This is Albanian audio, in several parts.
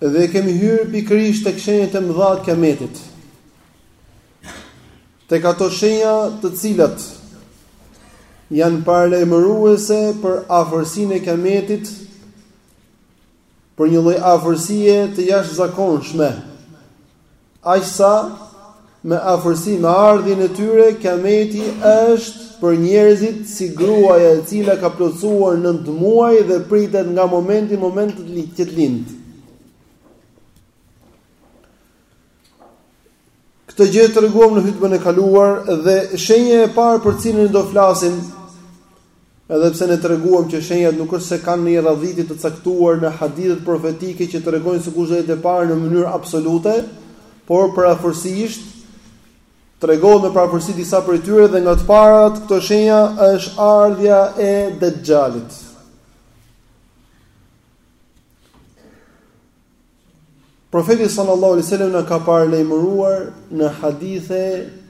Dhe kemi hyrë pikërisht tek shenjat e mëdha të Kiametit. Tek ato shenja të cilat janë paralajmëruese për afërsinë e Kiametit, për një lloj afërsie të jashtëzakonshme. Aq sa me afërsi me ardhjen e tyre kiameti është për njerëzit si gruaja e cila ka plotësuar 9 muaj dhe pritet nga momenti në moment që të lind. Këtë gjë e treguam në hutbën e kaluar dhe shenja e parë për të cilën do flasim Edhe pse ne treguam që shenjat nuk është se kanë ndonjë radhitje të caktuar në hadithet profetike që tregojnë se kush do jetë e parë në mënyrë absolute, por përafërsisht tregohet me përafërsi disa prej tyre dhe nga të parat këto shenja është ardhja e Dejjalit. Profeti sallallahu alaihi wasallam na ka paralajmëruar në hadithe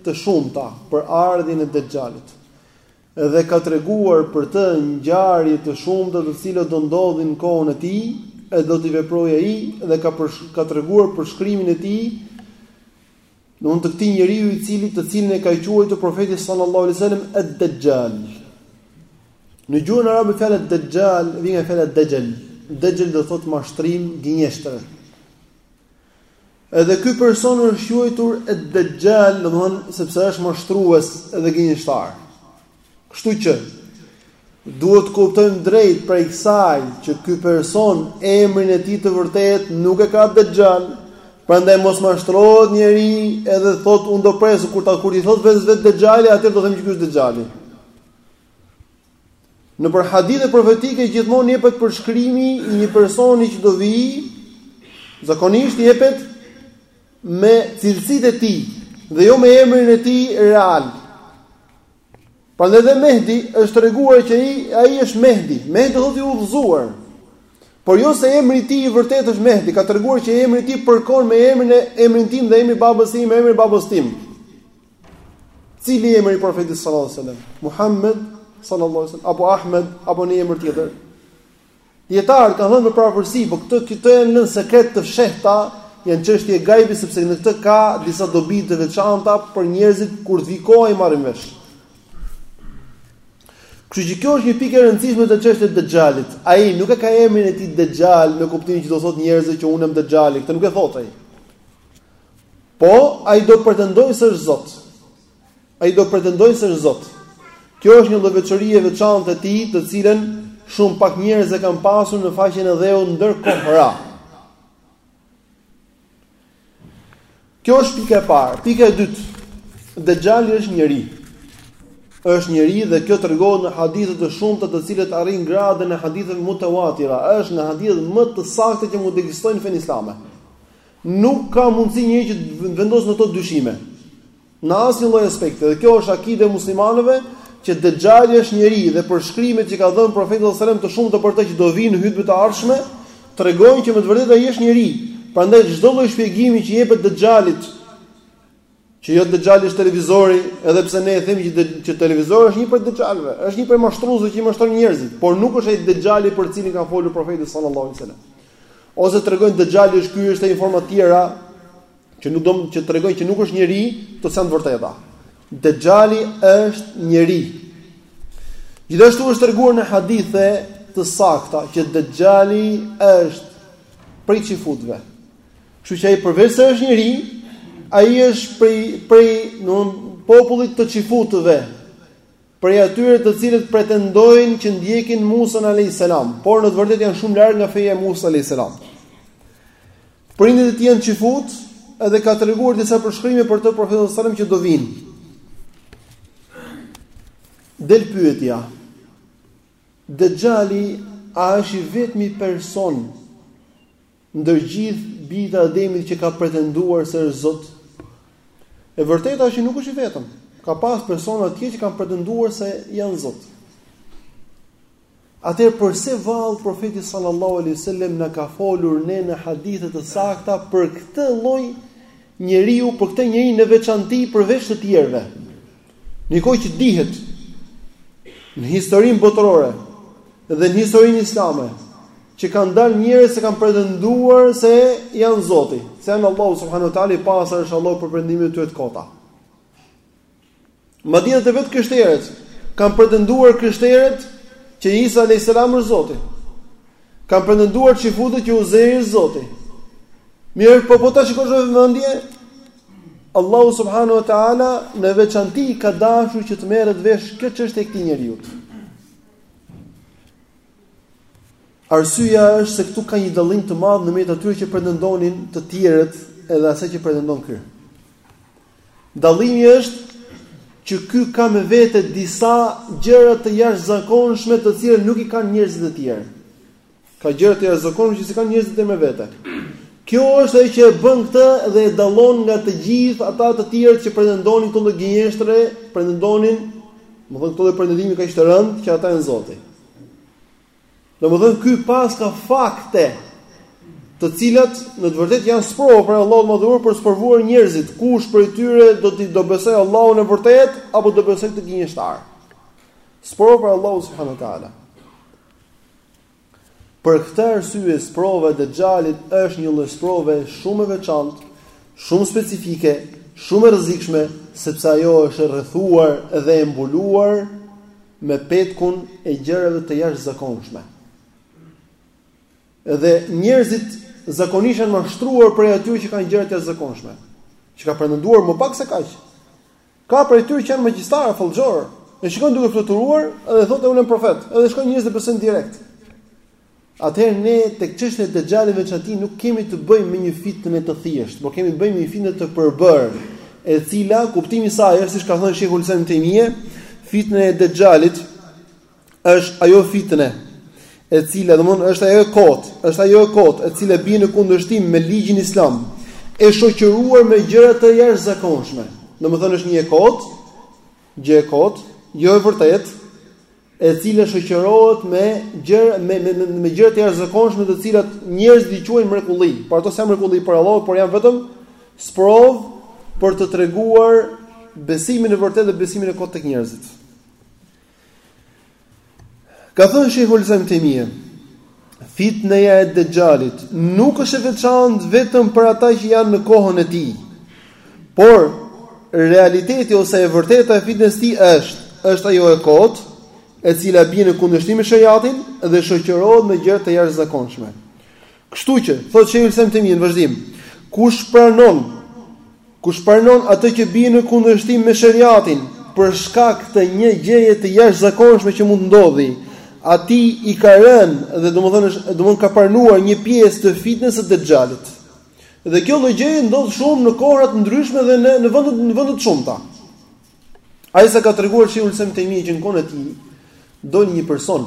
të shumta për ardhjen e Dejjalit. dhe ka treguar për të ngjarje të shumta të cilat do ndodhin në kohën e tij e do t'i veprojë ai dhe ka për, ka treguar përshkrimin e tij mund të këtij njeriu i cili të cilin e ka quajtur profeti sallallahu alaihi wasallam ad-dajjal në gjuhën arabe fjala dajjal vjen nga fjala dexhel dexhel do thot mashtrim gënjeshtër Edhe ky person është quajtur Ed-Dajjal, domthon sepse është mashtrues edhe gënjeshtar. Kështu që duhet të kuptojmë drejtpërsëdrejti që ky person emrin e tij të vërtet nuk e ka Dajjal. Prandaj mos mashtrohet njeri edhe thot unë do pres kur ta kur t'i thot vetes Dajjali atëherë do them që ky është Dajjali. Nëpër hadithe profetike gjithmonë jepet përshkrimi i një personi që do vijë, zakonisht jepet me cilësitë e tij dhe jo me emrin e tij real. Prandaj dhe Mehdi është treguar që ai ai është Mehdi. Mehdi do thotë i udhëzuar. Por jo se emri i tij i vërtetë është Mehdi, ka treguar që emri i tij përkon me emrin e emrin tim dhe emri i babës së tij, me emrin e babës tim. Cili emër i profetit sallallahu alajhi wasallam? Muhammed sallallahu alajhi wasallam apo Ahmed apo një emër tjetër? Dijetarët kanë thënë me përafërsi, po këtë këto janë lënë sekret të fshehta, janë çështje gajbi sepse në këtë ka disa dobi të veçanta për njerëzit kur të vijë koha e marrin vesh. Kështu që kjo është një pikë e rëndësishme të çështjes së Dejjalit. Ai nuk e ka emrin e tij Dejjal me kuptimin që do thotë njerëzve që unë jam Dejjali, këtë nuk e thotë ai. Po, ai do pretendojë se është Zot. Ai do pretendojë se është Zot. Kjo është një lloj veçorie e veçantë e tij, të cilën shumë pak njerëz e kanë pasur në faqen e dheut ndër kohëra. Kjo është pika e parë. Pika e dytë, Dexhali është njeri. Është njeri dhe kjo tregon në hadithe të shumta të cilat arrijnë gradën e haditheve mutawatira. Është nga hadithet më të sakta që mund të ekzistojnë në fenë islame. Nuk ka mundësi njeri që të vendosë në to dyshime. Në asnjë lloj aspekti. Dhe kjo është akide e muslimanëve që Dexhali është njeri dhe përshkrimet që ka dhënë profeti sallallahu alajhi wasallam të shumta për të që do vijnë në hutbet e ardhshme tregojnë që me të vërtetë ai është njeri. Prandaj çdo lloj shpjegimi që jepet Dexhalit Që jo dexhali është televizori, edhe pse ne e themi që që televizori është një prej dexhalëve, është një prej mashtruesve që i mashtron njerëzit, por nuk është ai dexhali për cilin ka folur profeti sallallahu alajhi wasallam. Ose tregojnë dexhali është ky është në forma të tjera që nuk do që tregojnë që nuk është njeri, këto s'janë të vërteta. Dexhali është njeri. Gjithashtu është treguar në hadithe të sakta që dexhali është prej çifutëve. Kështu që ai përveç se është njeri, ai është prej prej në popullit të çifutëve, prej atyre të cilët pretendojnë që ndjekin Musan alayhis salam, por në të vërtetë janë shumë larg nga feja e Musas alayhis salam. Prindërit e tij janë çifutë, edhe ka treguar disa përshkrime për të profeti sallallahu alajhi wasallam që do vijnë. Del pyetja. Dexhali a është i vetmi person Ndër gjithë bijtë e Ademit që ka pretenduar se është Zot, e vërteta është që nuk është i vetëm. Ka pas persona të tjerë që kanë pretenduar se janë Zot. Atëherë përse vallë profeti sallallahu alaihi wasallam na ka folur ne në hadithe të sakta për këtë lloj njeriu, për këtë njeri në veçanti përveç të tjerëve. Në kohë që dihet në historinë botërore dhe në historinë islame që kanë dalë njerëz që kanë pretenduar se janë Zoti, se janë Allahu subhanahu wa taala i pastër është Allahu prej pretendimeve të tyre të kota. Madje edhe vetë krishterët kanë pretenduar krishterët që Isa alayhis salam është Zoti. Kanë pretenduar çifutët që Uzeri është Zoti. Mirëpo po ta shikosh me vëmendje, Allahu subhanahu wa taala në veçanti ka dashur që të merret vesh kjo çështje e këtij njeriu. Arsyeja është se këtu ka një dallim të madh në mes atyre që pretendonin të tjerët edhe asaj që pretendon ky. Dallimi është që ky ka me vete disa gjëra të jashtëzakonshme të cilat nuk i kanë njerëzit e tjerë. Ka gjëra të jashtëzakonshme që s'i kanë njerëzit e me vete. Kjo është ajo që e bën këtë dhe e dallon nga të gjithë ata të tjerë që pretendonin këto gënjeshtra, pretendonin, domethënë këtë lloj pretendimi kaq të rëndë që ata janë Zoti. Domethënë ky paska fakte të cilat në të vërtetë janë sprovë prej Allahut të madhëruar për sprovuar njerëzit, kush prej tyre do të do besojë Allahun e vërtetë, apo do besojë këtë gënjeshtar. Sprovë prej Allahut subhanehu ue teala. Për këtë arsye sprova e Dexhalit është një lloj sprove shumë e veçantë, shumë specifike, shumë e rrezikshme, sepse ajo është e rrethuar dhe e mbuluar me petkun e gjërave të jashtëzakonshme. Dhe njerëzit zakonisht janë mashtruar prej atyre që kanë gjëra të jashtëzakonshme, që kanë pretenduar më pak se kaq. Ka prej tyre që janë magjistarë, fallxhorë, e shikojnë duke fluturuar dhe thotë unë jam profet, edhe shkojnë njerëzit besojnë direkt. Atëherë ne tek çështja e Dexhalit, e çështjes tij nuk kemi të bëjmë me një fitne të thjeshtë, por kemi të bëjmë me një fitne të përbërë, e cila kuptimi i saj është siç ka thënë Sheikhul Islam Ibn Tejmije, fitneja e Dexhalit është ajo fitne e cila domthon është ajo e kotë, është ajo e kotë e cila bie në kundërshtim me ligjin islam, e shoqëruar me gjëra të jashtëzakonshme. Domthon është një e kotë, gjë e kotë, jo e vërtetë, e cila shoqërohet me gjëra me me me gjëra të jashtëzakonshme të cilat njerëzit i quajnë mrekulli. Por ato s'janë mrekulli prej Allahut, por janë vetëm sprovë për të treguar besimin e vërtetë dhe besimin e kotë tek njerëzit. Ka thënë Sheikhul Islam Ibn Tejmije, Fitneja e Dexhalit nuk është e veçantë vetëm për ata që janë në kohën e tij. Por realiteti ose e vërteta e fitnes së tij është, është ajo e kotë, e cila bie në kundërshtim me sheriatin dhe shoqërohet me gjëra të jashtëzakonshme. Kështu që, thotë Sheikhul Islam Ibn Tejmije në vazhdim, kush pranon Kush pranon atë që bie në kundërshtim me sheriatin, për shkak të një gjëje të jashtëzakonshme që mund të ndodhë, atij i ka rënë dhe domethënë është domethënë ka pranuar një pjesë të fitnes së Dexhalit. Dhe kjo lloj gjëje ndodh shumë në kohëra të ndryshme dhe në në vende në vende të shumta. Aq sa ka treguar Sheikhul Islam Ibn Tejmije që në kohën e tij doli një person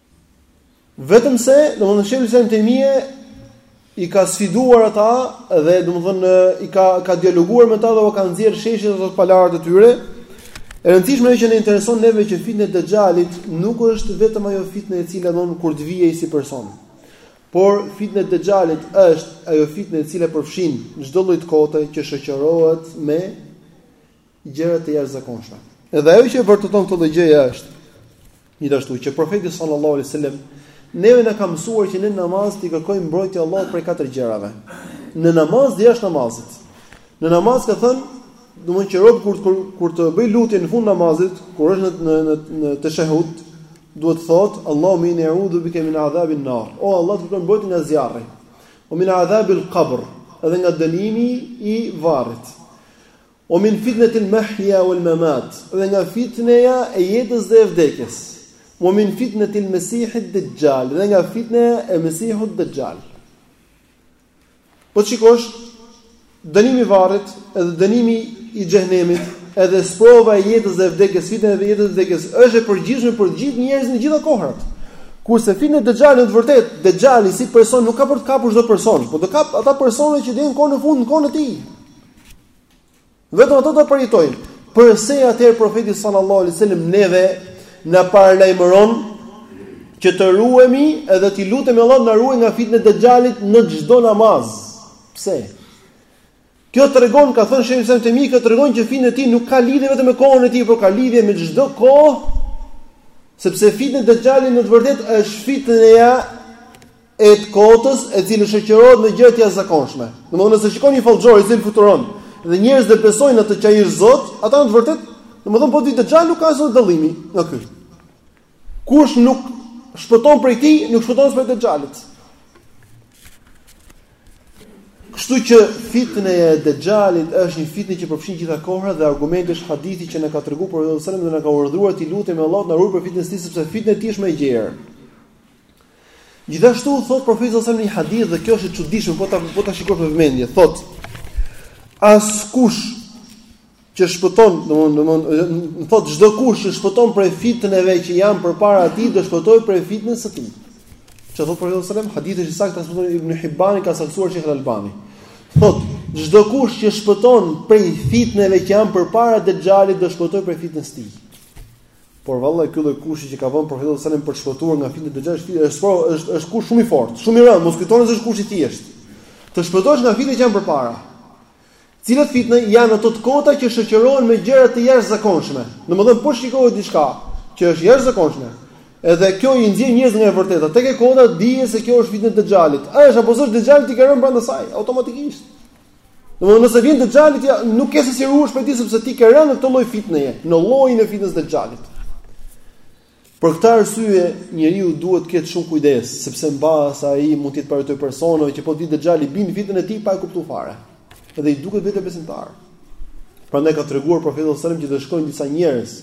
Vetëm se, domethënë Shejhul Islam Ibn Tejmije i ka sfiduar ata dhe domethënë i ka ka dialoguar me ata dhe u ka nxjerrë në shesh ato pallavrat e tyre. E rëndësishme ajo që na intereson neve që fitneja e Dexhallit nuk është vetëm ajo fitne e cila ndodh kur të vijë si person. Por fitneja e Dexhallit është ajo fitne e cila përfshin çdo lloj të kote që shoqërohet me gjëra të jashtëzakonshme. Edhe ajo që e vërteton këtë lloj gjëje është gjithashtu që profeti sallallahu alaihi wasallam neve na ka mësuar që në namaz t'i kërkojmë mbrojtje Allahut prej katër gjërave. Në namaz dhe jashtë namazit. Në namaz ka thënë, domethënë që robi kur kur të bëjë lutje në fund namazit, kur është në në në teshehud, duhet të thotë Allahumma inni a'udhu bika min adhabin nar. O Allah, të kërkoj mbrojtje nga zjarri. Wa min adhabil qabr, edhe nga dënimi i varrit. Wa min fitnetil mahja wal mamat, dhe nga fitneja e jetës dhe e vdekjes. Wa min fitnetil mesihid dajjal, dhe nga fitneja e mesihut dexhall. Po të shikosh dënimi i varrit edhe dënimi i xhehenemit, edhe sprova e jetës dhe vdekjes, fitneja e jetës dhe vdekjes është e përgjithshme për të gjithë njerëzit në gjitha kohrat. Kurse fitneja e dexhallit në të vërtetë, dexhalli si person nuk ka për të kapur çdo person, por do kap ata persona që vjen kohën në fund në kohën e tij. Vetëm ata do ta përjetojnë. Përse atëherë profeti sallallahu alaihi wasallam neve na paralajmëron që të ruhemi edhe t'i lutemi Allahut na ruaj nga fitneja e dexhallit në çdo namaz. Pse? Kjo tregon, ka thënë Shejhul Islam Ibn Tejmije, kjo tregon që fitneja e tij nuk ka lidhje vetëm me kohën e tij, por ka lidhje me çdo kohë, sepse fitneja e dexhallit në të vërtetë është fitneja e të kotës, e cila shoqërohet me gjëra të jashtëzakonshme. Domthonë nëse shikon një fallxhor i cili fluturon dhe njerëzit e besojnë atë që ai është Zot, ata në të vërtetë, domthonë po të dilte dexhalli nuk ka asnjë dallim nga ky. Kush nuk shpëton prej tij, nuk shpëton prej dexhallit. Kështu që fitneja e Dexhallit është një fitne që përfshin gjitha kohrat dhe argumenti është hadithi që na ka treguar profeti sallallahu alajhi wasallam dhe na ka urdhëruar t'i lutemi Allahut na ruaj prej fitnes së tij sepse fitneja e tij është më e gjerë. Gjithashtu thot profeti sallallahu alajhi wasallam një hadith dhe kjo është e çuditshme po ta po ta shikosh me vëmendje. Thot askush që shpëton, domthonë domthonë thot çdo kush që shpëton prej fitneve që janë përpara atij do shpëtojë prej fitnes së tij. Çfarë thot profeti sallallahu alajhi wasallam hadithi është i saktë transmeton Ibn Hibani ka saktësuar Shejh Albani. Thot çdo kush që shpëton prej fitneve që janë përpara Dexhallit do shpëtojë prej fitnes së tij. Por vallahi ky lloj kushti që ka vënë profeti sallallahu alajhi wasallam për të shpëtuar nga fitnat e dexhalit është është është është kusht shumë i fortë, shumë i rëndë, mos kujtoni se është kusht i thjeshtë. Të shpëtosh nga fitnat që janë përpara. Cilat fitne janë ato të kota që shoqërohen me gjëra të jashtëzakonshme. Domethënë po shikohet diçka që është e jashtëzakonshme. Edhe kjo i nxjerr njerëzit nga e vërteta. Tek e kota dije se kjo është fitne e dexhalit. A është apo s'është dexhali ti ke rënë brenda saj automatikisht. Domthonë nëse vjen Dexhali ti nuk ke se si ruhesh prej tij sepse ti ke rënë në këtë lloj fitneje, në llojin e fitnes së Dexhalit. Për këtë arsye njeriu duhet të ketë shumë kujdes, sepse mbase ai mund të jetë prej atyre personave që po doli Dexhali bien në fitnen e tij pa e kuptuar fare. Edhe i duket vetja besimtar. Prandaj ka treguar profeti sallallahu alajhi wasallam që do shkojnë disa njerëz.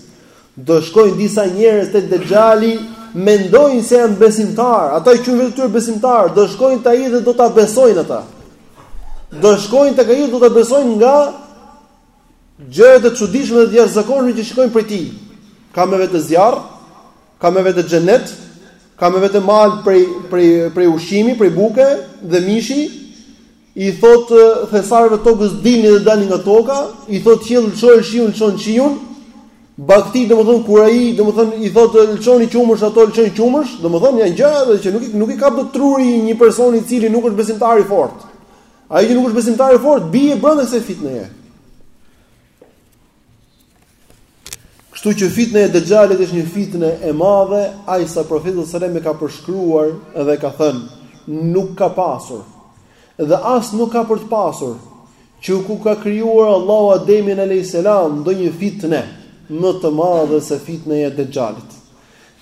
Do shkojnë disa njerëz te Dexhali mendojnë se janë besimtar, ata i quajnë veten e tyre besimtar, do shkojnë te ai dhe do ta besojnë ata. do të shkojnë tek ai do ta besojnë nga gjërat e çuditshme dhe të jashtëzakonshme që shikojnë prej tij. Ka me vete zjarr, ka me vete xhenet, ka me vete mal prej prej prej ushqimi, prej buke dhe mishi. I thot thesareve të tokës dilni dhe dalin nga toka, i thot qiellit lëshoje shiun lëshon shiun. Bagëtive domethënë kur ai domethënë i thotë lçoni qumësh ato lçojnë qumësh, domethënë janë gjëra edhe që nuk i nuk i kap dot truri i një personi i cili nuk është besimtar i fortë. Ai që nuk është besimtar i fortë bie brenda kësaj fitneje. Kështu që fitne e Dexhalit është një fitne e madhe, aq sa profeti sallallahu alajhi wasallam e ka përshkruar dhe ka thënë, nuk ka pasur dhe as nuk ka për të pasur Që kur ka krijuar Allahu Ademin alejhi selam ndonjë fitne më të madhe se fitna e Dexhalit.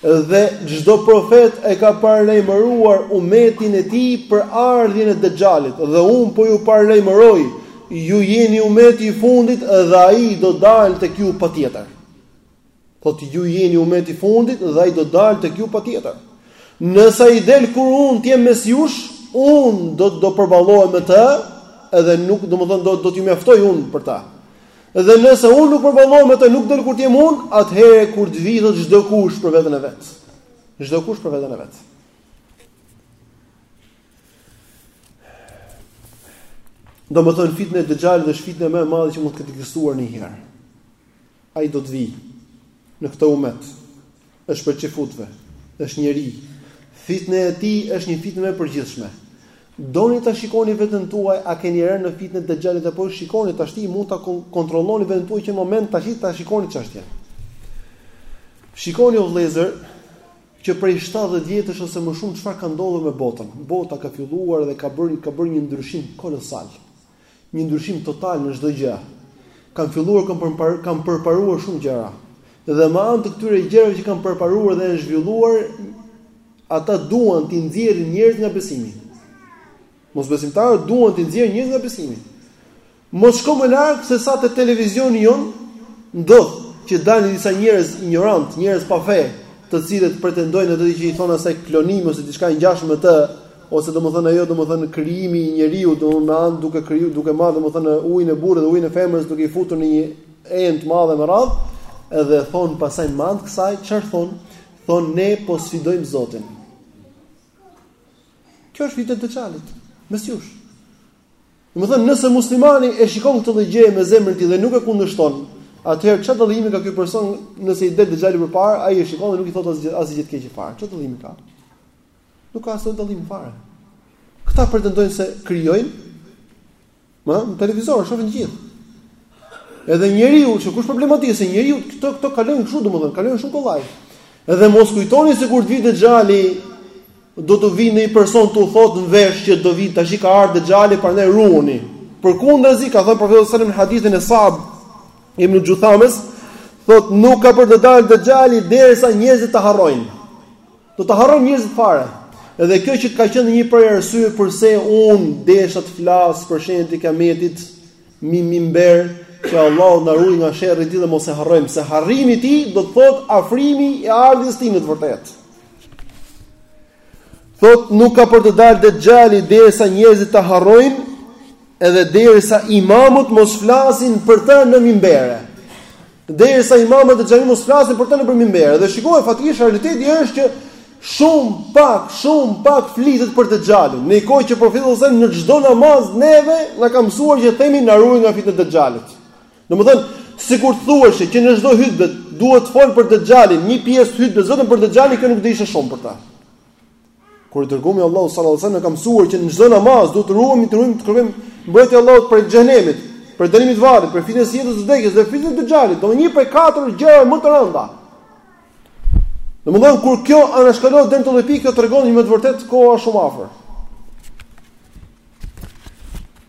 Dhe çdo profet e ka paralajmëruar umetin e tij për ardhjen e Dexhalit dhe unë po ju paralajmëroj ju jeni umeti i fundit dhe ai do dalë tek ju patjetër. Thotë ju jeni umeti i fundit dhe ai do të dalë tek ju patjetër. Nëse ai del kur unë të jem mes jush, unë do të do përballohem me të, edhe nuk, domethënë do do t'ju mjaftoj unë për ta. Dhe nëse unë nuk përballohem me të, nuk del kur të jem unë, atëherë kurtubi thotë çdo kush për veten e vet. Çdo kush për veten e vet. Domethënë fitne e Dexhalit është fitne më e madhe që mund të ketë ekzistuar ndonjëherë. Ai do të vijë në këtë umet, është prej çifutëve, është njeri, fitne e tij është një fitne e përgjithshme. Doni ta shikoni veten tuaj, a keni rënë në fitne të Dexhalit apo jo shikoni tashti mund ta kontrolloni veten tuaj që në moment tash ta shikoni çështjen. Shikoni o vëllezër, që prej 70 vjetësh ose më shumë çfarë ka ndodhur me botën. Bota ka filluar dhe ka bërë ka bërë një ndryshim kolosal. një ndryshim total në çdo gjë. Kanë filluar kanë përpar, kanë përparuar shumë gjëra. Dhe me anë të këtyre gjërave që kanë përparuar dhe janë zhvilluar, ata duan t'i nxjerrin njerëzit nga besimi. Mosbesimtarët duan t'i nxjerrin njerëzit nga besimi. Mos shko më larg sesa te televizioni jonë ndodh që dalin disa njerëz injorantë, njerëz pa fe, të cilët pretendojnë atë që i thonë asaj klonimi ose diçka e ngjashme me të, ose domethënë ajo domethënë krijimi i njeriut domethënë me anë duke kriju duke marrë domethënë ujin e burrit dhe ujin e femrës duke i futur në një enë të madhe me radhë edhe thonë pasaj me anë të kësaj çfarë thonë thonë ne po sfidojmë Zotin kjo është fitnet e Dexhalit mes jush domethënë nëse muslimani e shikon këtë lloj gjëje me zemrën e tij dhe nuk e kundërshton atëherë çfarë dallimi ka ky person nëse i del Dexhali përpara ai e shikon dhe nuk i thotë asgjë asgjë të keqe fare çfarë dallimi ka Nuk ka asnjë dallim fare. Këta pretendojnë se krijojnë, më në televizor shohin të gjithë. Edhe njeriu, çka është problematike se njeriu këto këto kalojnë kështu domethënë, kalojnë shumë kollaj. Edhe mos kujtoni se kur të vijë Dexhali do të vijë një person t'ju thotë në vesh që do vijë tashi ka ardhur Dexhali, prandaj ruhuni. Përkundazi ka thënë profeti sallallahu alajhi wasallam në hadithin e Sa'b ibn Xhuthames, thotë nuk ka për të dalë Dexhali derisa njerëzit ta harrojnë. Do ta harrojnë njerëzit fare. Edhe kjo që ka qenë një prej arsyeve përse unë desha të flas për shenjat e Kiametit, mbi mimber që Allahu na ruaj nga sherri i tij dhe mos e harrojmë se harrimi i tij do të thotë afrimi i ardhjes së tij në të vërtetë. Thotë nuk ka për të dalë Dexhali derisa njerëzit ta harrojnë edhe derisa imamët mos flasin për të në mimbere. Derisa imamët Dexhalin mos flasin për të nëpër mimber dhe shikoje faktikisht realiteti është që shumë pak, shumë pak flitet për Dexhalin. Në një kohë që profeti sallallahu alajhi wasallam në çdo namaz neve na ka mësuar që themi na ruaj nga fitneja e Dexhalit. Domethënë, sikur të thoshe që në çdo hytbe duhet folur për Dexhalin, një pjesë hytbes vetëm për Dexhalin kjo nuk do ishte shumë për ta. Kur i dërguari i Allahut sallallahu alaihi wasallam na ka mësuar që në çdo namaz duhet të ruhemi, të ruhemi të kërkojmë mbrojtje Allahut prej xhehenemit, prej dënimit të varrit, prej fitnës së jetës dhe vdekjes dhe fitnës së Dexhalit, domethënë një prej katër gjërave më të rënda. Domethënë kur kjo anashkalohet deri në këtë lloj pike, kjo tregon që me të vërtetë koha shumë afër.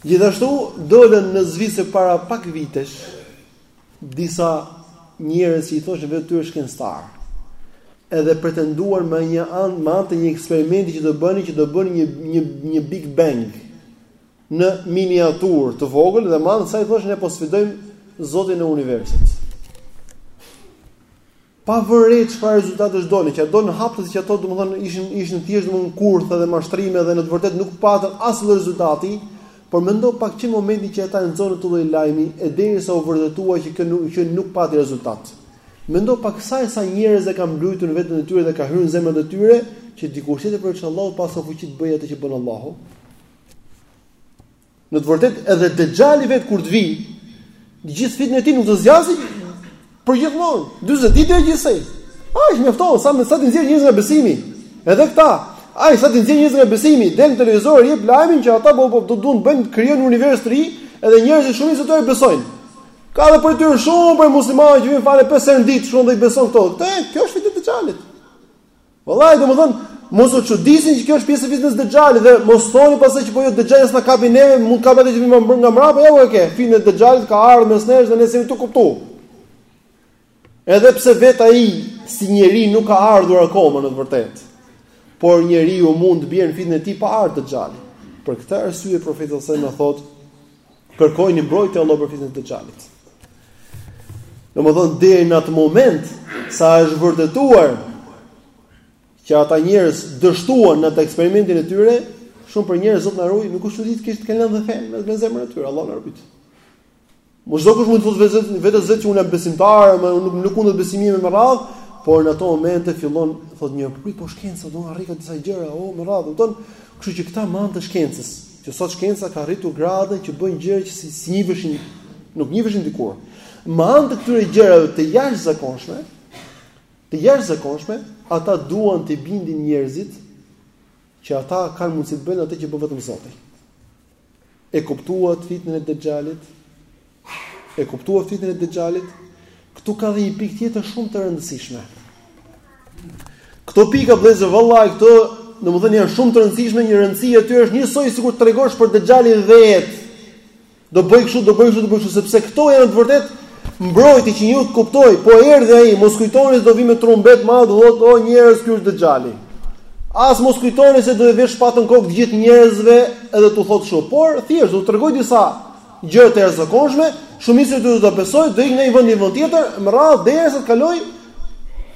Gjithashtu dolën në Zvicër para pak vitesh disa njerëz që i thoshin vetes së tyre shkencëtarë. Edhe pretenduan me një anë me anë të një eksperimenti që do bënin që do bënin një një një Big Bang në miniaturë të vogël dhe me anë të saj thoshin ne po sfidojmë Zotin e universit. Pavarësisht çfarë rezultatesh dolën, që dolën haptas që ato domethënë ishin ishin thjesht domethënë kurthe dhe mashtrime dhe në të vërtetë nuk patën asnjë rezultat, por mendo pak që në momentin që ata e nxorën atë lloj lajmi e derisa u vërtetua që kjo nuk që nuk pati rezultat. Mendo pak sa e sa njerëz e kanë mbrujtur në veten e tyre dhe ka hyrë në zemrat e tyre që dikush tjetër përveç Allahut paska fuqi të bëjë atë që bën Allahu. Në të vërtet edhe Dexhali vet kur të vi, gjithë fitnja e tij nuk do zgjasë përgjithmonë. 40 ditë gjithsej. Ai mjafton sa më sa të nxjerr njerëz nga besimi. Edhe këta, ai sa të nxjerr njerëz nga besimi, del në televizor jep lajmin që ata po, po do duan të bëjnë krijojnë univers të ri, edhe njerëzit shumica besojnë. Ka edhe prej tyre shumë prej muslimanëve që vijnë falen pesë herë në ditë, shumë do i beson këto. Te, kjo është fitne e Dexhalit. Vallahi, domethënë, mos u çudisni që kjo është pjesë e fitnes së dexhalit dhe mos thoni pastaj që po jo dexhali s'na kapi neve, mund ka vetë që më bën nga mbrapa, ja ku e ke, fitnja e dexhalit ka ardhur mes nesh dhe ne s'e kemi kuptu. Edhe pse vet ai si njeri nuk ka ardhur akoma në të vërtetë. Por njeriu mund të bjerë në fitnën e tij pa ardhur dexhali. Për këtë arsye profeti sallallahu alajhi wasallam na thotë Kërkojini mbrojtje Allahut prej fitnes së Dexhalit. Domethënë deri në atë moment sa është vërtetuar që ata njerëz dështuan në atë eksperimentin e tyre, shumë prej njerëzve Zot na ruaj, nuk është çudi të kenë lënë fenë me, me zemrën e tyre, Allah na ruaj. Çdokush mund të thotë vetë vetes sot që unë jam besimtar, mua nuk më lëkundet besimi me radh, por në ato momente fillon thotë një prit po shkenca do arrijë disa gjëra, oh me radh, kupton? Kështu që këta me anë të shkencës, Që sot shkenca ka arritur gradën që bën gjëra që si, si njiheshin nuk njiheshin dikur. Me anë të këtyre gjërave të jashtëzakonshme, të jashtëzakonshme, ata duan të bindin njerëzit që ata kanë mundësi të bëjnë atë që bën vetëm Zoti. E kuptuat fitnën e Dexhalit? E kuptuat fitnën e Dexhalit? Këtu ka dhe një pikë tjetër shumë të rëndësishme. Këto pika vëllezër vallahi këto, domethënë janë shumë të rëndësishme, një rëndësi e tyre është njësoj sikur të tregosh për Dexhalin vetë. Do bëj kështu, do bëj kështu, do bëj kështu sepse këto janë të vërtet mbrojtje që ju të kuptoj, po erdhi ai, mos kujtoni se do vi me trumbet madh, do thotë o njerëz ky është Dexhali. As mos kujtoni se do të vë shpatën në kokë të gjithë njerëzve edhe tu thotë kështu, por thjesht do të tregoj disa gjëra të jashtëzakonshme, shumica e tyre do besojë, do ikë nga një vend në një vend tjetër, me radhë derisa të kalojë,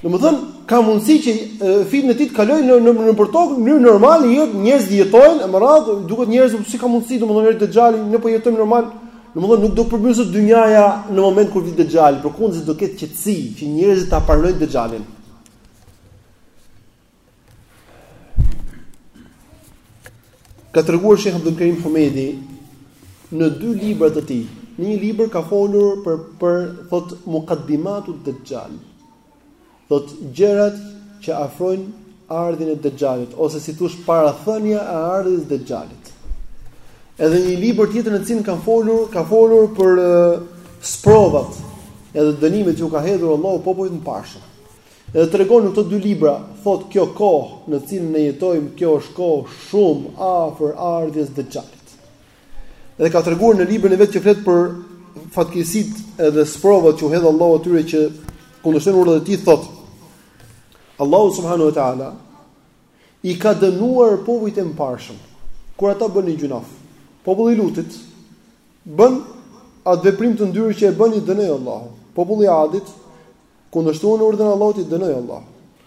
domethënë ka mundësi që fitnja e tij të kalojë në në në nëpër tokë në mënyrë normale, jo njerëzit jetojnë, me radhë duket njerëzve si ka mundësi domethënë është dexhali, ne po jetojmë normal. Domethënë nuk do të përmbyset dynjaja në moment kur vjen dexhali, përkundrazi do ketë qetësi që njerëzit ta pranojnë dexhalin. Ka treguar Sheh Abdulkerim Humedi në dy libra të tij. Në një libër ka folur për, për thot, mukaddimatu Dexhal. Thot, gjërat që afrojnë ardhjen e Dexhalit, ose si thush parathënia e ardhjes Dexhalit. Edhe një libër tjetër në cilin ka folur, ka folur për uh, sprovat edhe dënimet që u ka hedhur Allahu popujt mëparshëm. Edhe tregon në këto dy libra, thotë kjo kohë në të cilën ne jetojmë, kjo është kohë shumë afër ardhjes Dexhalit. Dhe ka treguar në librin e vet që flet për fatkeqësitë edhe sprovat që u hedh Allahu atyre që kundërshtojnë urdhët e tij, thotë Allahu subhanahu wa taala i ka dënuar popujt e mparshëm kur ata bënë gjunaf. Populli i Lutit bën atë veprim të ndyrë që e bënë, i dënoi Allahu. Populli i Adit Kundërshtuan urdhrin e Allahut i dënoi Allahu.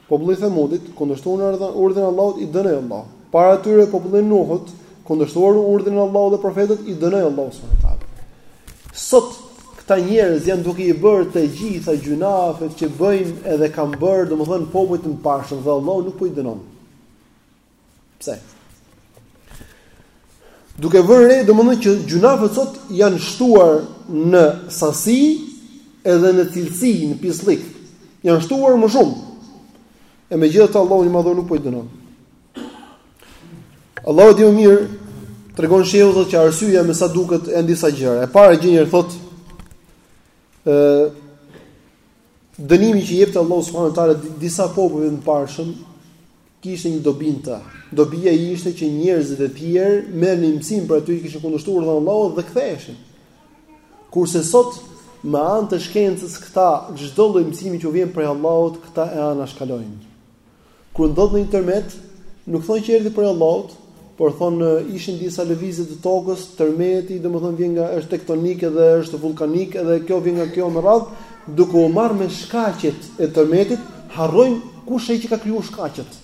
Populli i Themudit kundërshtuan urdhrin e Allahut i dënoi Allahu. Para tyre populli i Nuhut kundërshtuan urdhrin e Allahut dhe profetët i dënoi Allahu subhanahu wa taala. Sot këta njerëz janë duke i bërë të gjitha gjynafet që bëjnë edhe kanë bërë, domethënë popujt të mëparshëm dhe Allahu nuk po i dënon. Pse? Duke vënë re domethënë që gjunafet sot janë shtuar në sasi edhe në cilësi, në pisllik. Janë shtuar më shumë. E megjithatë Allahu i madhëruar nuk po i dënon. Allahu di më mirë tregon shehu thotë që arsyeja me sa duket janë disa gjëra. E para gjë njëherë thotë ë dënimi që jepte Allahu subhanahu wa taala disa popujve të mparshëm kishte një dobi në të. Dobia ishte që njerëzit e tjerë merrnin mësim për ata që kishin kundërshtuar urdhrin e Allahut dhe ktheheshin. Kurse sot me anë të shkencës këta çdo lloj mësimi që u vjen prej Allahut, këta e anashkalojnë. Kur ndodh një tërmet, nuk thonë që erdhi prej Allahut, por thonë ishin disa lëvizje të tokës, tërmeti, domethënë vjen nga është tektonik edhe është vullkanik edhe kjo vjen nga kjo me radhë, duke u marrë me shkaqet e tërmetit, harrojnë kush ai që ka krijuar shkaqet.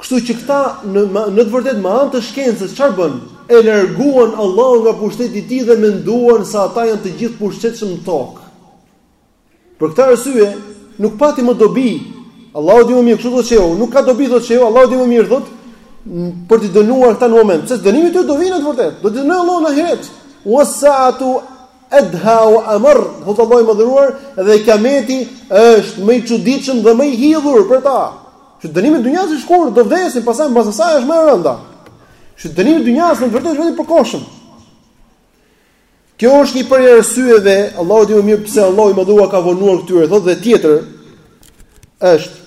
Kështu që këta në në të vërtetë me anë të shkencës çfarë bën? E larguan Allahun nga pushteti i tij dhe menduan se ata janë të gjithëpushtetshëm në tokë. Për këtë arsye, nuk pati më dobi. Allahu di më mirë, kështu thotë Shehu, nuk ka dobi thotë Shehu, Allahu di më mirë thotë për t'i dënuar këta në moment, sepse dënimi i tyre do vijë në të vërtetë. Do t'i dënojë Allahu në ahiret. Wasatu adha wa amarr, thotë Allahu i madhëruar dhe kiameti është më i çuditshëm dhe më i hidhur për ta. Që dënimi i dunjas është shkurt, do vdesin, pastaj mbas asaj është më e rënda. Që dënimi i dunjas në të vërtetë është vetëm i përkohshëm. Kjo është një prej arsyeve, Allahu di më mirë pse Allahu i madhëruar ka vonuar këtyre, thotë dhe tjetër është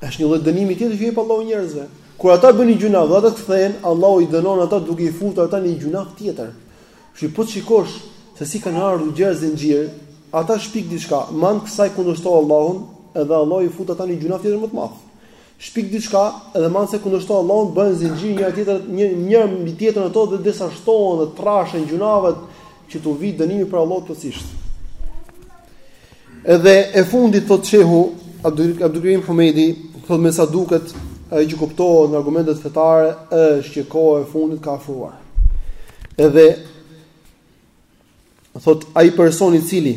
është një lloj dënimi tjetër që u jep Allahu njerëzve. Kur ata bëjnë një gjynah, ata të thënë, Allahu i dënon ata duke i futur ata në një gjynah tjetër. Shi po të shikosh se si kanë ardhur gjërat zinxhir, ata shpik diçka, mbas kësaj kundërshto Allahun, edhe Allahu i fut ata në një gjynah tjetër më të madh. Shpik diçka dhe mbas kësaj kundërshton Allahun bëhen zinxhir njëra tjetër një njëra mbi tjetrën ato dhe derisa shtohen dhe trashen gjynahet që t'u vijë dënimi prej Allahut plotësisht. Edhe e fundit thotë Shehu Abdulkarim Humejdi, thotë me sa duket ajo që kuptohet nga argumentet fetare është që koha e fundit ka afruar. Edhe Thotë ai person i cili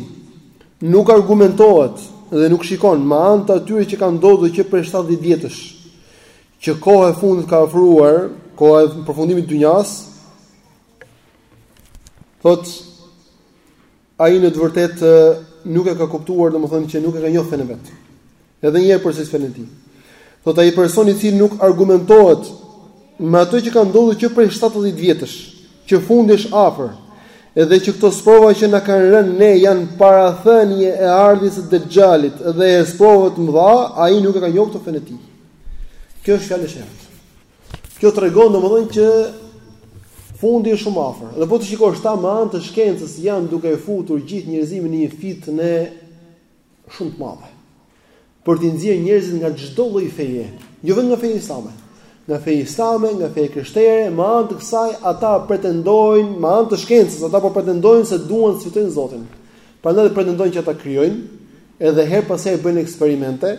nuk argumentohet dhe nuk shikon me anë të atyre që kanë ndodhur që prej 70 vjetësh që koha e fundit ka afruar, koha e përfundimit të dynjasë. Thotë ai në të vërtetë nuk e ka kuptuar, domethënë që nuk e ka njohur fenë e vet. Edhe një herë e përsëris fjalën e tij. Thotë ai person i cili nuk argumentohet me ato që kanë ndodhur që prej 70 vjetësh, që fundi është afër, edhe që këto sprova që na kanë rënë ne janë parathënie e ardhjes së Dexhalit dhe e sprovave të mëdha, ai nuk e ka njohur këtë fenë e tij. Kjo është fjalë e shehut. Kjo tregon domethënë që fundi është shumë afër. Dhe po të shikosh ata me anë të shkencës janë duke e futur gjithë njerëzimin në një fitnë shumë të madhe për t'i nxjerrë njerëzit nga çdo lloj feje, jo vetëm nga feja islame, nga feja islame, nga feja krishtere, me anë të kësaj ata pretendojnë, me anë të shkencës, ata po pretendojnë se duan ta sfidojnë Zotin. Prandaj pretendojnë që ata krijojnë, edhe herë pas here bëjnë eksperimente,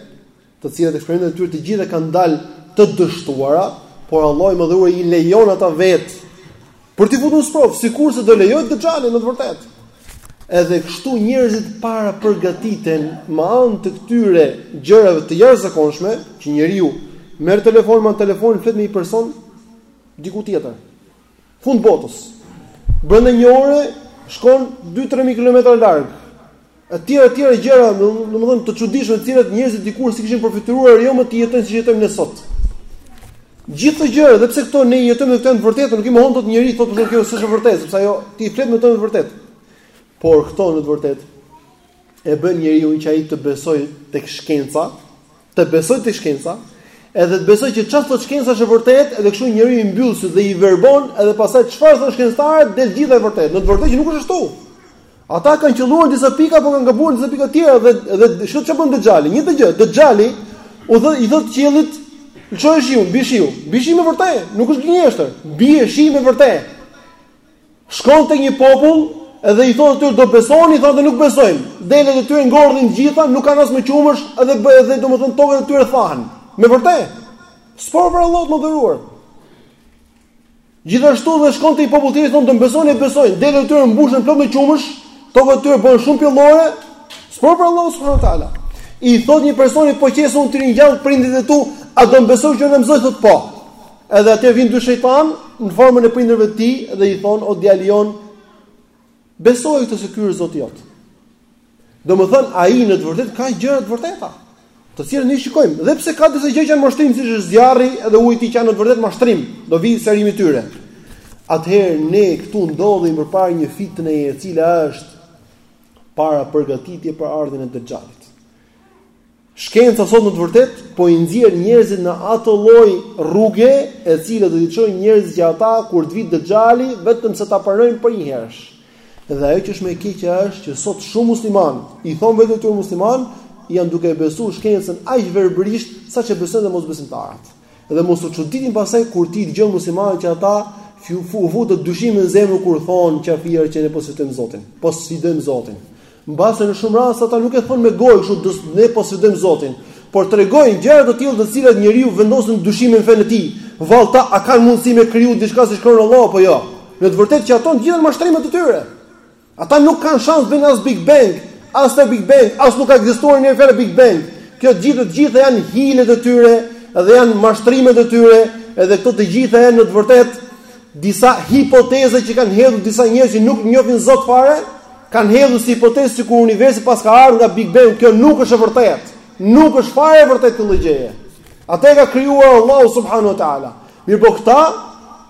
të cilat eksperimentet e tyre të gjitha kanë dalë të dështuara, por Allahu i madhëruar i lejon ata vetëm për t'i futur në sprovë, sikurse do lejojë Dexhalin në të vërtetë. Edhe kështu njerëzit parapërgatiten me anë të këtyre gjërave të jashtëzakonshme që njeriu merr telefonin, me anë të telefonit flet me një person diku tjetër. Fund botës. Brenda një ore shkon 2-3000 kilometra larg. Etj etj gjëra, domethënë të çuditshme të cilat njerëzit dikur s'i kishin përfytyruar jo më t'i jetojnë si i jetojmë ne sot. Gjithë këto gjëra, edhe pse këto ne i jetojmë këto janë të vërteta, nuk i mohon dot njeriu të thotë për shembull kjo s'është e vërtetë, sepse ajo ti flet me të në vërtetë. Por këto në të vërtetë e bëjnë njeriun që ai të besojë tek shkenca, të besojë te shkenca, edhe të besojë që çfarë thotë shkenca është e vërtetë, edhe kështu njeriu i mbyll sytë dhe i verbon, edhe pastaj çfarë thonë shkencëtarët del gjithë e vërtetë. Në të vërtetë që nuk është ashtu. Ata kanë qëlluar disa pika, por kanë gabuar disa pika të tjera dhe dhe çfarë çfarë bën Dexhali? Të njëjtën gjë, Dexhali u thë i thotë qiellit, "Lëshoje shiun, bie shiu." Bie shiu me vërtetë, nuk është gënjeshtër. Bie shiu me vërtetë. Shkon tek një popull dhe i thotë atyre do besoni, thonë dhe nuk besojmë. Delet e tyre ngordhin të gjitha, nuk kanë as më qumësh dhe bëhet dhe domethënë tokat e tyre thahen. Me vërtet. Sprovë prej Allahut të madhëruar. Gjithashtu dhe shkon te një popull tjetër thonë do besoni, besojnë. Delet e tyre mbushen plot me qumësh, tokat e tyre bëhen shumë pjellore. Sprovë prej Allahut subhanahu wa taala. I thotë një personi po qe se unë t'i ringjall prindit e tu, a do më besosh që unë jam Zoti, thotë po. Edhe atje vijnë dy shejtanë në formën e prindërve të tij dhe i thonë o djali jonë besoi këtë se ky është Zoti jot. Domethënë ai në të vërtetë ka gjëra të vërteta, të cilat ne i shikojmë. Dhe pse ka disa gjëra që janë mashtrim siç është zjarri dhe uji i tij që janë në të vërtetë mashtrim, do vijë sqarimi i tyre. Atëherë ne këtu ndodhemi përpara një fitneje e cila është parapërgatitje për ardhjen e Dexhalit. Shkenca sot në të vërtetë po i nxjerr njerëzit në atë lloj rruge e cila do t'i çojë njerëzit që ata kur të vijë Dexhali vetëm se ta pranojnë përnjëherësh. Dhe ajo që është më e keqja është që sot shumë muslimanë i thonë vetes tyre muslimanë janë duke e besuar shkencën aq verbërisht saç e besojnë dhe mosbesimtarët. Dhe mos u çuditni pastaj kur ti dëgjon muslimanët që ata u futet dyshimi në zemër kur thonë qafirët që ne po sfidojmë Zotin, po sfidojmë Zotin. Mbase në shumë raste ata nuk e thonë me gojë kështu, do ne po sfidojmë Zotin, por tregojnë gjëra të tilla të cilat njeriut i vendosin dyshime në fenë e tij. Vallta a kanë mundësi me kriju diçka siç krijon Allahu apo jo? Në të vërtetë që ato janë gjithë mashtrimet e tyre. Ata nuk kanë shans të bëjnë as Big Bang, as të Big Bang, as nuk ka ekzistuar një herë Big Bang. Kjo të gjithë të gjitha janë hilet e tyre dhe janë mashtrimet e tyre, edhe këto të gjitha janë në të vërtetë disa hipoteza që kanë hedhur disa njerëz që nuk njohin Zot fare, kanë hedhur si hipotezë sikur universi paska ardhur nga Big Bang, kjo nuk është e vërtetë. Nuk është fare e vërtetë kjo gjë. Atë e ka krijuar Allahu subhanahu wa taala. Mirëpo këta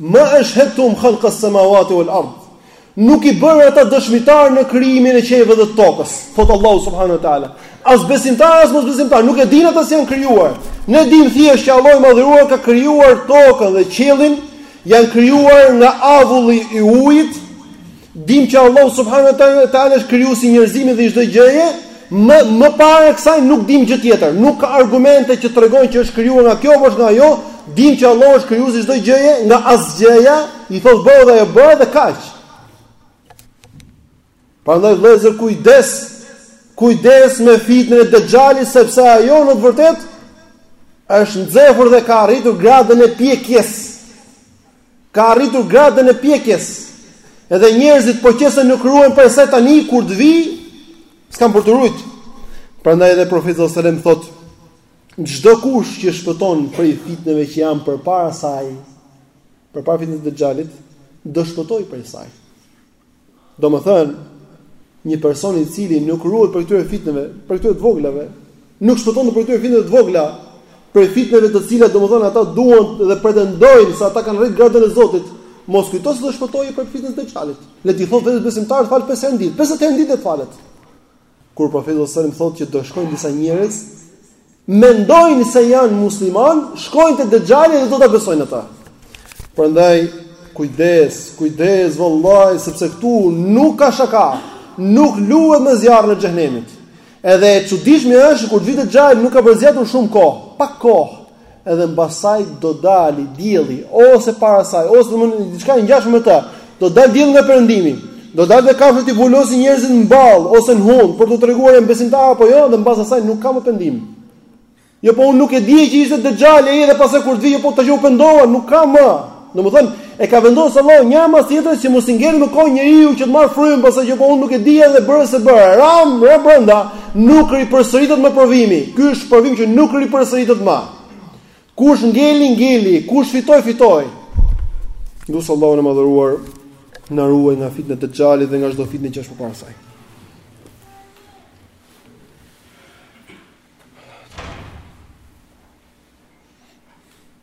Ma eshhedtum khalqa as-samawati wal ard. Nuk i bëra ata dëshmitar në krijimin e qiejve dhe të tokës. Thotë Allahu subhanahu wa taala. As besimtar as mosbesimtar nuk e dinë ata si janë krijuar. Ne dimë thjesht që Allahu i madhëruar ka krijuar tokën dhe qiellin, janë krijuar nga avulli i ujit, Dimë që Allahu subhanahu wa taala është krijuesi i njerëzimit dhe i çdo gjëje, më, më përtej kësaj nuk dimë gjë tjetër. Nuk ka argumente që tregojnë që është krijuar nga kjo apo është nga ajo. Dimë që Allahu është krijuesi i çdo gjëje, nga asgjëja, i thotë bëu dhe ajo bëhet dhe kaq. Prandaj vëllezër kujdes, kujdes me fitnen e Dexhalit sepse ajo në të vërtetë është nxehur dhe ka arritur gradën e pjekjes. Ka arritur gradën e pjekjes. Edhe njerëzit po qëse nuk ruan prej saj tani kur të vijë, s'kan për t'u rujt. Prandaj edhe profeti sallallahu alajhi wasallam thotë çdo kush që shpëton prej fitneve që janë përpara saj, përpara fitnes të Dexhalit, do shpëtoj prej saj. Domethënë, një person i cili nuk ruhet prej këtyre fitneve, prej këtyre të voglave, nuk shpëton prej këtyre fitneve të vogla, prej fitneve të cilat domethënë ata duan dhe pretendojnë se ata kanë rrit gradën e Zotit, mos kujto se do shpëtojë prej fitnes Dexhalit. Le t'i thotë vetes besimtar, të falet pesë herë në ditë, pesë herë në ditë të falet. Kur profeti sallallahu alajhi wasallam thotë që do shkojnë disa njerëz, mendojnë se janë musliman, shkojnë te Dexhali dhe do ta besojnë atë. Prandaj kujdes, kujdes vallahi, sepse këtu nuk ka shaka, nuk luhet me zjarrin e xhehenemit. Edhe e çuditshme është që kur vjen Dexhali nuk ka për zgjatur shumë kohë, pak kohë. edhe mbas saj do dali dielli ose para saj ose domthonë diçka e ngjashme me këta. Do dal dielli nga perëndimi. Do dali dhe kafsha t'i vulosi njerëzit në ball ose në hund për të treguar janë besimtarë apo jo dhe mbas asaj nuk ka më pendim. Jo po unë nuk e dija që ishte Dexhali edhe pastaj kur të vijë jo po tash u pendova, nuk ka më. Domethënë, e ka vendosur Allahu njëra mas tjetrës që mos i ngeli më kohë njeriu që të marr frym, pastaj që po unë nuk e dija dhe bëra se bëra. Ram, ra brenda, nuk ripërsëritet më provimi. Ky është provim që nuk ripërsëritet më. Kush ngeli, ngeli, kush fitoi, fitoi. Lus Allahun e madhëruar na ruaj nga fitne e Dexhalit dhe nga çdo fitne që është përpara saj.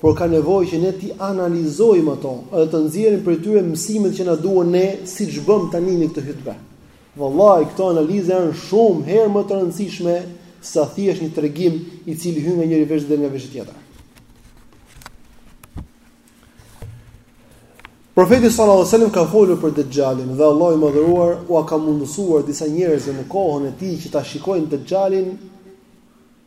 por ka nevojë që ne t'i analizojmë ato dhe të nxjerrim prej tyre mësimet që na duhen ne, siç bëmë tani në këtë hytbe. Vallahi këto analiza janë shumë herë më të rëndësishme sa thjesht një tregim i cili hyn nga njëri vesh dhe nga veshi tjetër. Profeti sallallahu alajhi wasallam ka folur për Dexhalin dhe Allahu i madhëruar ua ka mundësuar disa njerëzve në kohën e tij që ta shikojnë Dexhalin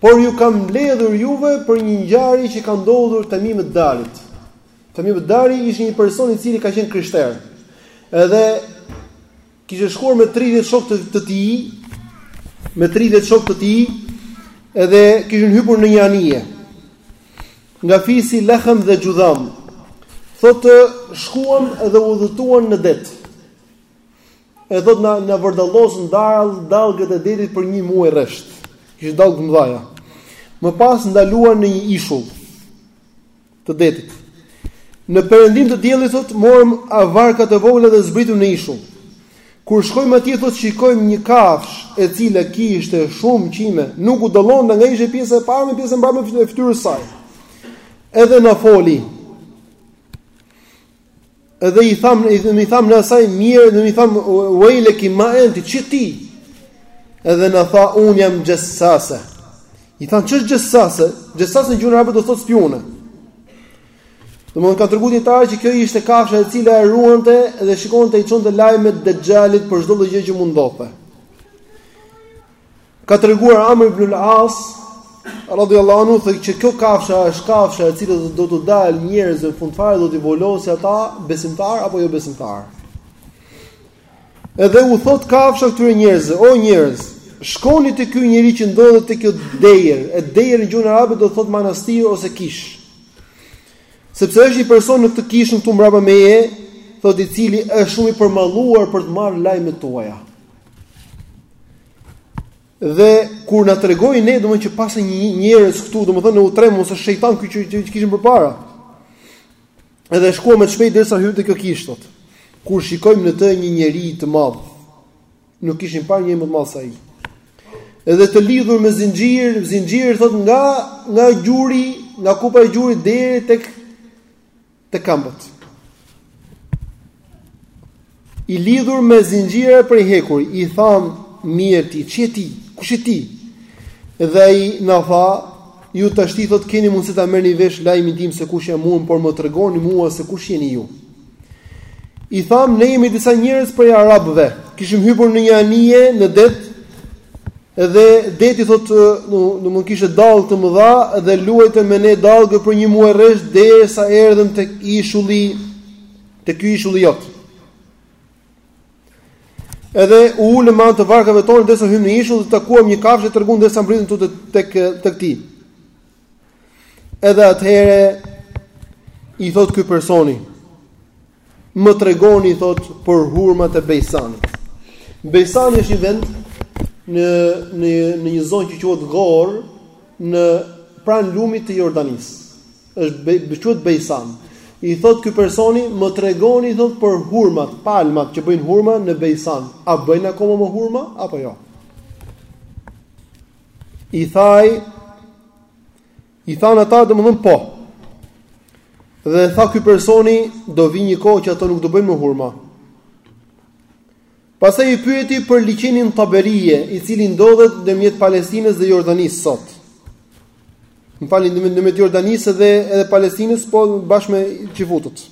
Por ju kam mbledhur juve për një ngjarje që ka ndodhur Tamim ad-Darit. Tamim ad-Dari ishte një person i cili ka qenë krishterë. Edhe kishte shkuar me 30 shok të, të tij, me 30 shok të tij, edhe kishin hypur në një anije. Nga fisi Lahm dhe Xhudham. Thotë, shkuan dhe udhëtuan në det. E thot na na vërdallosën dall dallgët e detit për një muaj rresht. Kishte dallgë të mëdha. Më pas ndaluam në një ishull të detit. Në perëndim të diellit thot morëm ca varka të vogla dhe zbritëm në ishull. Kur shkojmë atje thot shikojmë një kafshë e cila kishte shumë qime, nuk u dallon nga ishte pjesa e parë me pjesën e mbrapme të fytyrës së saj. Edhe na foli. Edhe i thamë, i thamë ne asaj mjerë dhe i thamë uejleki ma enti ç'je ti. Edhe na tha un jam xhessase. I tham ç'është xhessase? Xhessase në gjuhën arabe do thotë spiune. Domethënë kanë treguar dijetarët që kjo ishte kafsha e cila e ruante dhe shikonte i çonte lajmet dexhalit për çdo gjë që mund ndodhte. Ka treguar Amr ibn al-As radijallahu anhu që kjo kafsha është kafsha e cila do t'u dalë njerëzve në fund fare do t'i vulosë ata besimtar apo jo besimtar. Edhe u thot kafsha këtyre njerëzve, o njerëz, shkoni te ky njeri që ndodhet te kjo dejer, e dejer në gjuhën arabe do të thot manastir ose kishë. Sepse është një person në këtë kishën këtu mbrapa meje, thot i cili është shumë i përmalluar për të marrë lajmet tuaja. Dhe kur na tregoi ne domethënë që paska njerëz këtu, domethënë u trembëm mos është shejtan ky që, që, që kishim përpara. Edhe shkuam me të shpejtë derisa hymë te kjo kishë thot. Kur shikojmë në të një njeri të madh, nuk kishim parë njeri më të madh se ai. Edhe të lidhur me zinxhir, zinxhir thot nga nga gjuri, nga kupa e gjurit deri tek te këmbët. I lidhur me zinxhira prej hekuri, i thamë mjerë ti, ç'je ti, kush je ti? Dhe ai na tha, ju tashti thot keni mundësi ta merrni vesh lajmin tim se kush jam unë, por më tregoni mua se kush jeni ju. I thamë ne jemi disa njerëz prej arabëve. Kishim hipur në një anije në det Dhe deti thotë, domethënë kishte dallgë të mëdha dhe luajtën me ne dallgët për një muaj rresht derisa erdhëm tek ishulli te ky ishulli jot. Edhe u ulëm me anë të varkave tona derisa hymë në ishull dhe takuam një kafshë tregon derisa mbërritëm këtu tek tek ti. Edhe atëherë i thot ky personi, Më tregoni thotë për hurmat e Bejsanit. Bejsani është një vend në në në një zonë që quhet Gor në pranë lumit të Jordanisë. Është be, quhet Bejsan. I thot ky personi, më tregoni thot për hurmat, palmat që bëjnë hurma në Bejsan. A bëjnë akoma më hurma apo jo? I thaj I thanë ata, domethënë po. Dhe tha ky personi, do vijë një kohë që ato nuk do bëjnë më hurma. Pastaj i pyeti për liqenin Taberie, i cili ndodhet ndërmjet Palestinës dhe Jordanisë sot. Më falni, ndërmjet Jordanisë edhe Palestinës, po bashkë me çifutët.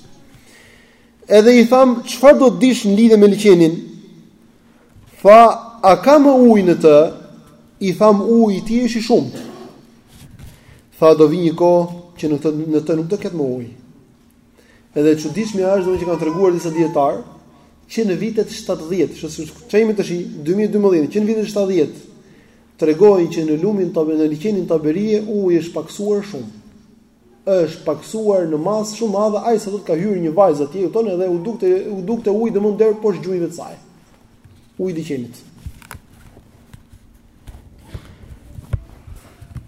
Edhe i thamë, çfarë do të dish në lidhje me liqenin? Tha, a ka më ujë në të? I thamë uji i tij është i shumtë. Tha do vijë një kohë që në të në të nuk do ketë më ujë. Edhe e çuditshme është domethënë që kanë treguar disa dietar që në vitet 70, jemi tash 2012, që në vitet 70 tregojnë që në lumin Taberi, në liqenin Taberi uji është pakësuar shumë. është pakësuar në masë shumë të madhe, aq sa thotë ka hyrë një vajzë atje, thonë edhe u dukte u dukte ujë domethënë deri poshtë gjujve të saj. Uji i liqenit.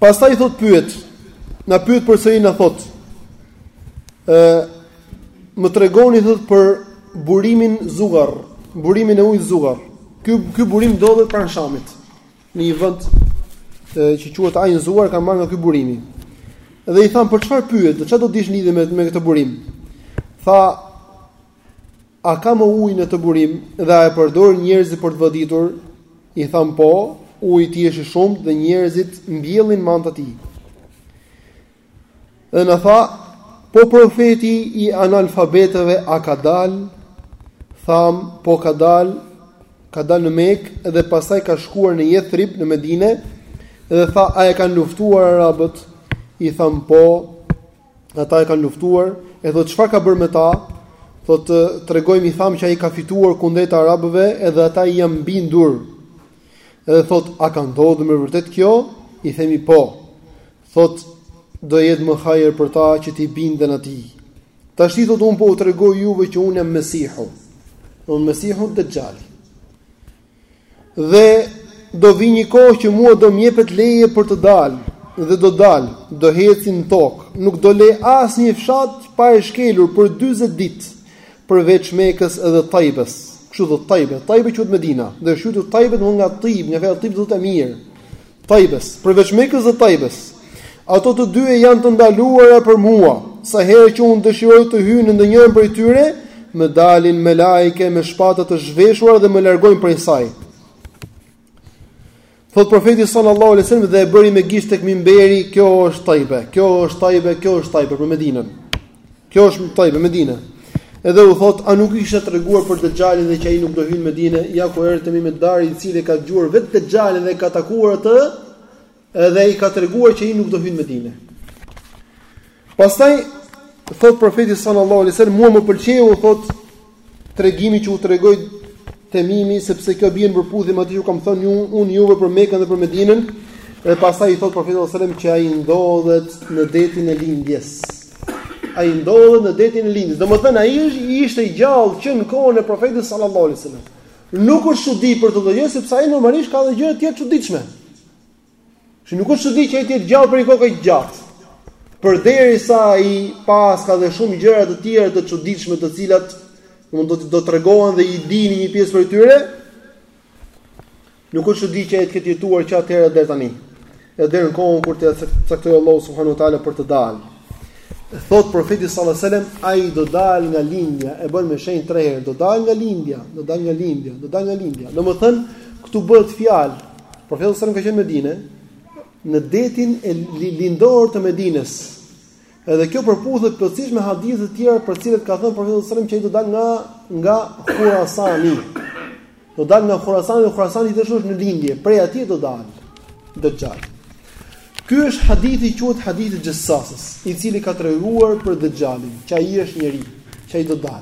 Pastaj thot pyet, na pyet përsëri na thot, ë më tregoni thot për burimin zugar, burimin e ujit zugar. Ky ky burim ndodhet pranë Shamit. në një vend që quhet Ain Zuar kanë marrë nga ky burimi. Dhe i thamë për çfarë pyet, çfarë do të dish lidhje me me këtë burim? Tha A ka më ujë në këtë burim dhe a e përdorin njerëzit për të vaditur? I thamë po, uji i tij është i shumtë dhe njerëzit mbjellin me anë të tij. Dhe na tha, po profeti i analfabetëve a ka dalë, thamë, po ka dalë, ka dalë në Mekë, edhe pastaj ka shkuar në Jethrib në Medine, edhe tha, a e kanë luftuar arabët, i thamë, po, ata e kanë luftuar, e thot çfarë ka bërë me ta, thot tregojmë i thamë që ai ka fituar kundrejt arabëve, edhe ata i janë bindur, edhe thot, a ka ndodhur me vërtet kjo, i themi po, Thotë, do jetë më hajër për ta që t'i binden atij. Tashti thotë, unë po u tregoj juve që unë jam Mesihu. Unë Mesihu Dexhal. Dhe do vijë një kohë që mua do më jepet leje për të dalë dhe do dal, do heci në tokë, nuk do le asnjë fshat pa e shkelur për 40 ditë, përveç Mekës dhe Tajbes. Kështu thot Tajbe, Tajbe quhet Medina, dhe është quajtur Tajbe nga Tajb, nga fjala Tajb do thot e mirë. Tajbes, përveç Mekës dhe Tajbes. Ato të dyja janë të ndaluara për mua, sa herë që unë dëshiroj të hyj në ndonjërin prej tyre, më dalin melaike me shpata të zhveshura dhe më largojnë prej saj. Thot profeti sallallahu alaihi wasallam dhe e bëri me gisht tek minberi, kjo është Tajbe, kjo është Tajbe, kjo është Tajbe për Medinën. Kjo është Tajbe Medina. Edhe u thot, a nuk u kisha treguar për Dexhalin dhe që ai nuk do hyjë në Medinë, ja ku erdh Temim ed-Dari i cili e ka dëgjuar vetë Dexhalin dhe e ka takuar atë, edhe ai ka treguar që ai nuk do hyjë në Medinë. Pastaj thot profeti sallallahu alaihi wasallam, mua më pëlqeu thot tregimi që u tregoi Temimi sepse kjo bie në përputhje me atë që ju kam thënë unë juve për Mekën dhe për Medinën dhe pastaj thot profeti sallallahu alajhi wasallam që ai ndodhet në detin e lindjes ai ndodhet në detin e lindjes domethënë ai ishte i gjallë që në kohën e profetit sallallahu alajhi wasallam nuk është çudi për këtë gjë sepse ai normalisht ka edhe gjëra të tjera të çuditshme Që nuk është çudi që ai të jetë gjallë për një kohë kaq të gjatë. Përderisa ai paska dhe shumë gjëra të tjera të çuditshme të cilat do të do tregohen dhe i dini një pjesë prej tyre. Nuk është çudi që ai të ketë jetuar që atëherë deri tani. E deri në kohën kur ta caktojë Allahu subhanahu wa taala për të dalë. Thot profeti sallallahu alajhi wasallam, ai do dal nga lindja, e bën me shenjë tre herë, do dal nga lindja, do dal nga lindja, do dal nga lindja. Domethën, këtu bëhet fjalë Profeti sallallahu alajhi wasallam ka qenë në Medinë, në detin e lindor të Medinës. Edhe kjo përputhet plotësisht me hadithe të tjera për të cilat ka thënë profeti sallallahu alajhi wasallam që ai do dal nga nga Khurasani. Do dal nga Khurasani, Khurasani është në lindje, prej atij do dal. Dexhali. Ky është hadithi i quhet hadithi i Xhesasës, i cili ka treguar për Dexhalin, që ai është njeri, që ai do dal.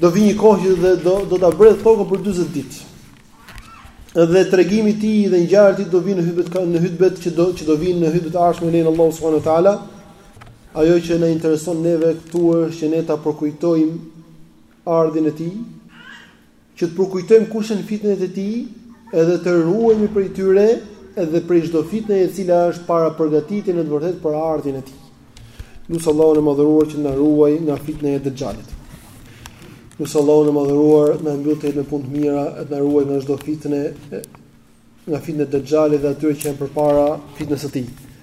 Do vijë një kohë dhe do do ta bredhë tokën për 40 ditë. Dhe tregimi i tij dhe ngjarja e tij do vinë në hutbet në hutbet që do që do vinë në hutbet e ardhshme me lejen e Allahut subhanahu wa taala. Ajo që na intereson neve këtu është që ne ta përkujtojmë ardhjen e tij, që të përkujtojmë kush janë fitnet e tij, edhe të ruhemi prej tyre edhe prej çdo fitne e cila është parapërgatitje në të vërtetë për ardhjen e tij. Lus Allahun e madhëruar që na ruaj nga fitnet e Dexhalit. Lus Allahun e madhëruar na e mbylltë jetën me punë të mira, e të na ruaj nga çdo fitnë, nga fitnet e Dexhalit dhe atyre që janë përpara fitnës së tij.